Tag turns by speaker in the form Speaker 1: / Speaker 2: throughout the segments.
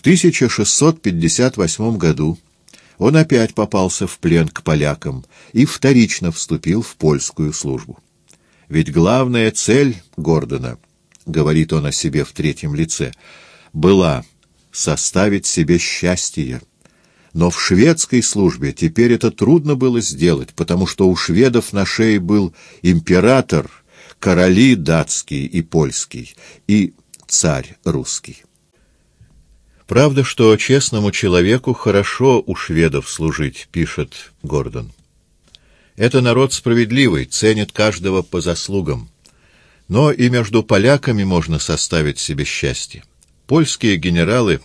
Speaker 1: В 1658 году он опять попался в плен к полякам и вторично вступил в польскую службу. Ведь главная цель Гордона, говорит он о себе в третьем лице, была составить себе счастье. Но в шведской службе теперь это трудно было сделать, потому что у шведов на шее был император, короли датский и польский и царь русский. Правда, что честному человеку хорошо у шведов служить, пишет Гордон. Это народ справедливый, ценит каждого по заслугам. Но и между поляками можно составить себе счастье. Польские генералы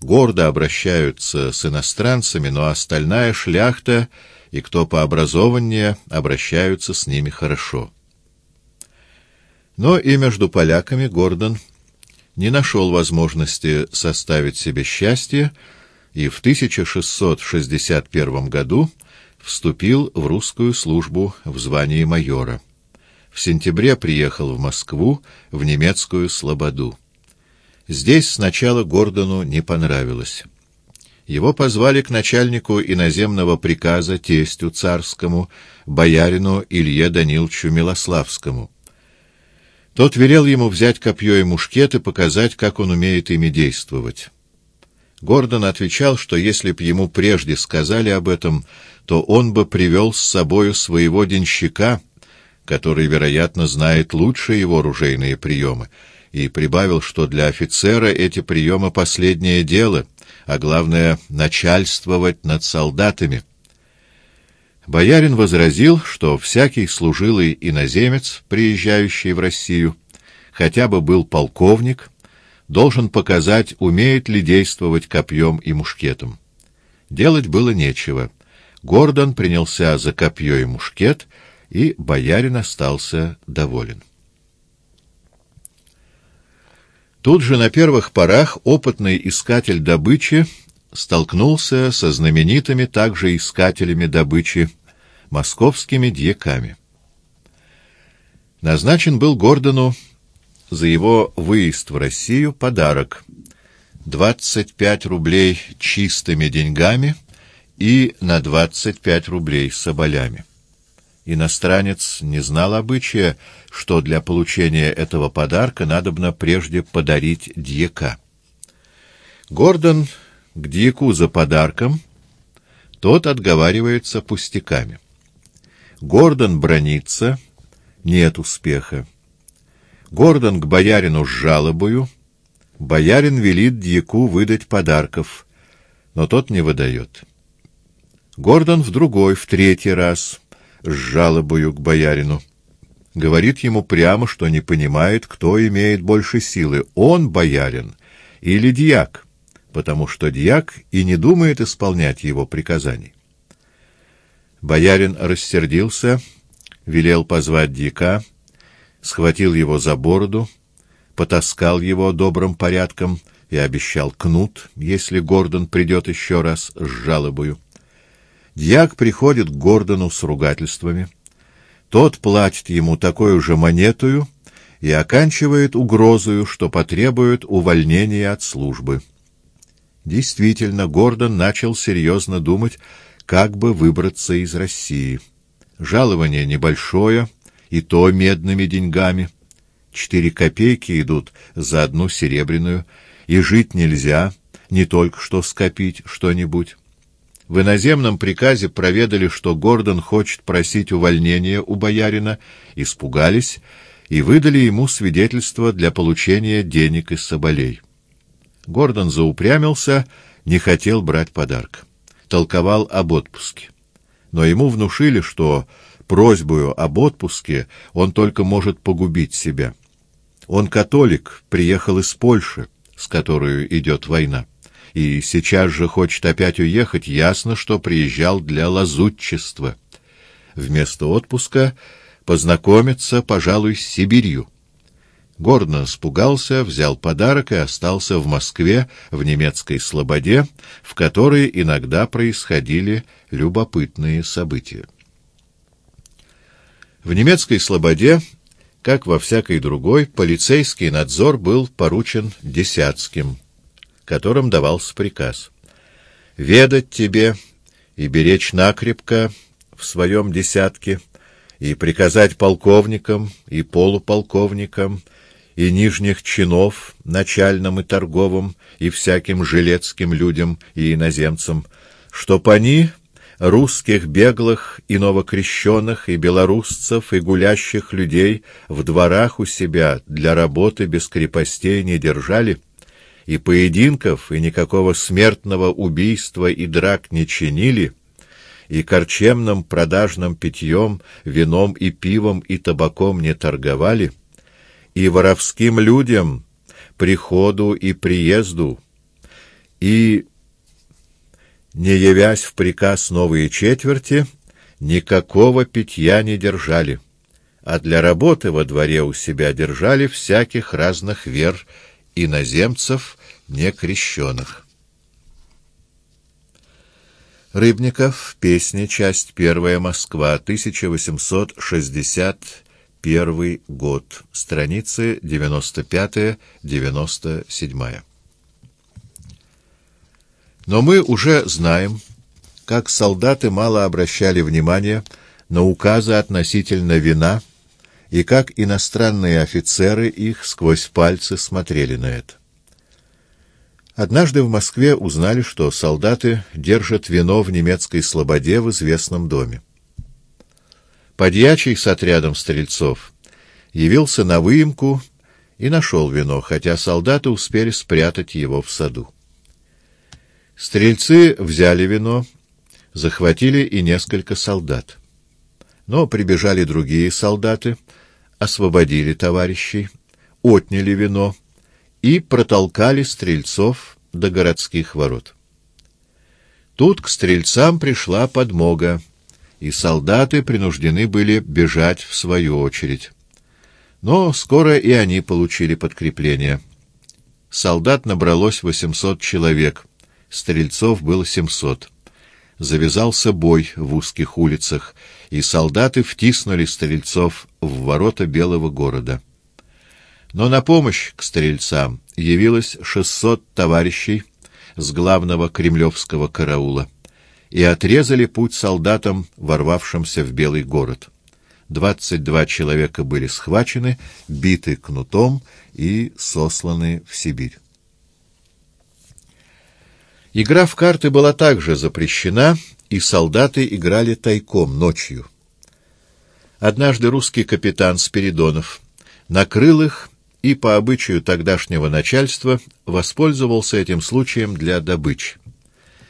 Speaker 1: гордо обращаются с иностранцами, но остальная шляхта и кто пообразованнее обращаются с ними хорошо. Но и между поляками Гордон не нашел возможности составить себе счастье и в 1661 году вступил в русскую службу в звании майора. В сентябре приехал в Москву, в немецкую Слободу. Здесь сначала Гордону не понравилось. Его позвали к начальнику иноземного приказа тестю царскому, боярину Илье Даниловичу Милославскому. Тот велел ему взять копье и мушкет и показать, как он умеет ими действовать. Гордон отвечал, что если б ему прежде сказали об этом, то он бы привел с собою своего денщика, который, вероятно, знает лучше его оружейные приемы, и прибавил, что для офицера эти приемы — последнее дело, а главное — начальствовать над солдатами. Боярин возразил, что всякий служилый иноземец, приезжающий в Россию, хотя бы был полковник, должен показать, умеет ли действовать копьем и мушкетом. Делать было нечего. Гордон принялся за копье и мушкет, и боярин остался доволен. Тут же на первых порах опытный искатель добычи столкнулся со знаменитыми также искателями добычи московскими дьяками. Назначен был Гордону за его выезд в Россию подарок — 25 рублей чистыми деньгами и на 25 рублей соболями. Иностранец не знал обычая, что для получения этого подарка надобно прежде подарить дьяка. Гордон к дьяку за подарком, тот отговаривается пустяками. Гордон бронится, нет успеха. Гордон к боярину с жалобою, боярин велит дьяку выдать подарков, но тот не выдает. Гордон в другой, в третий раз, с жалобою к боярину. Говорит ему прямо, что не понимает, кто имеет больше силы, он боярин или дьяк, потому что дьяк и не думает исполнять его приказаний. Боярин рассердился, велел позвать дьяка, схватил его за бороду, потаскал его добрым порядком и обещал кнут, если Гордон придет еще раз с жалобою. Дьяк приходит к Гордону с ругательствами. Тот платит ему такую же монетую и оканчивает угрозою, что потребует увольнения от службы. Действительно, Гордон начал серьезно думать, как бы выбраться из России. Жалование небольшое, и то медными деньгами. Четыре копейки идут за одну серебряную, и жить нельзя, не только что скопить что-нибудь. В иноземном приказе проведали, что Гордон хочет просить увольнения у боярина, испугались и выдали ему свидетельство для получения денег из соболей. Гордон заупрямился, не хотел брать подарок толковал об отпуске. Но ему внушили, что просьбою об отпуске он только может погубить себя. Он католик, приехал из Польши, с которой идет война, и сейчас же хочет опять уехать, ясно, что приезжал для лазутчества. Вместо отпуска познакомиться, пожалуй, с Сибирью. Гордон испугался, взял подарок и остался в Москве, в немецкой слободе, в которой иногда происходили любопытные события. В немецкой слободе, как во всякой другой, полицейский надзор был поручен Десятским. которым давался приказ. «Ведать тебе и беречь накрепко в своем десятке, и приказать полковникам и полуполковникам, и нижних чинов, начальным и торговым, и всяким жилецким людям и иноземцам, чтоб они русских беглых и новокрещенных, и белорусцев, и гулящих людей в дворах у себя для работы без крепостей не держали, и поединков, и никакого смертного убийства и драк не чинили, и корчемным продажным питьем, вином и пивом и табаком не торговали, и воровским людям, приходу и приезду, и не явясь в приказ новые четверти, никакого питья не держали, а для работы во дворе у себя держали всяких разных вер иноземцев, некрещенных. Рыбников. Песни. Часть первая. Москва. 1861 год. Страницы 95-97. Но мы уже знаем, как солдаты мало обращали внимания на указы относительно вина и как иностранные офицеры их сквозь пальцы смотрели на это. Однажды в Москве узнали, что солдаты держат вино в немецкой слободе в известном доме. Подьячий с отрядом стрельцов явился на выемку и нашел вино, хотя солдаты успели спрятать его в саду. Стрельцы взяли вино, захватили и несколько солдат. Но прибежали другие солдаты, освободили товарищей, отняли вино и протолкали стрельцов до городских ворот. Тут к стрельцам пришла подмога, и солдаты принуждены были бежать в свою очередь. Но скоро и они получили подкрепление. Солдат набралось 800 человек, стрельцов было семьсот. Завязался бой в узких улицах, и солдаты втиснули стрельцов в ворота Белого города. Но на помощь к стрельцам явилось шестьсот товарищей с главного кремлевского караула и отрезали путь солдатам, ворвавшимся в Белый город. Двадцать два человека были схвачены, биты кнутом и сосланы в Сибирь. Игра в карты была также запрещена, и солдаты играли тайком ночью. Однажды русский капитан Спиридонов накрыл их и, по обычаю тогдашнего начальства, воспользовался этим случаем для добычи.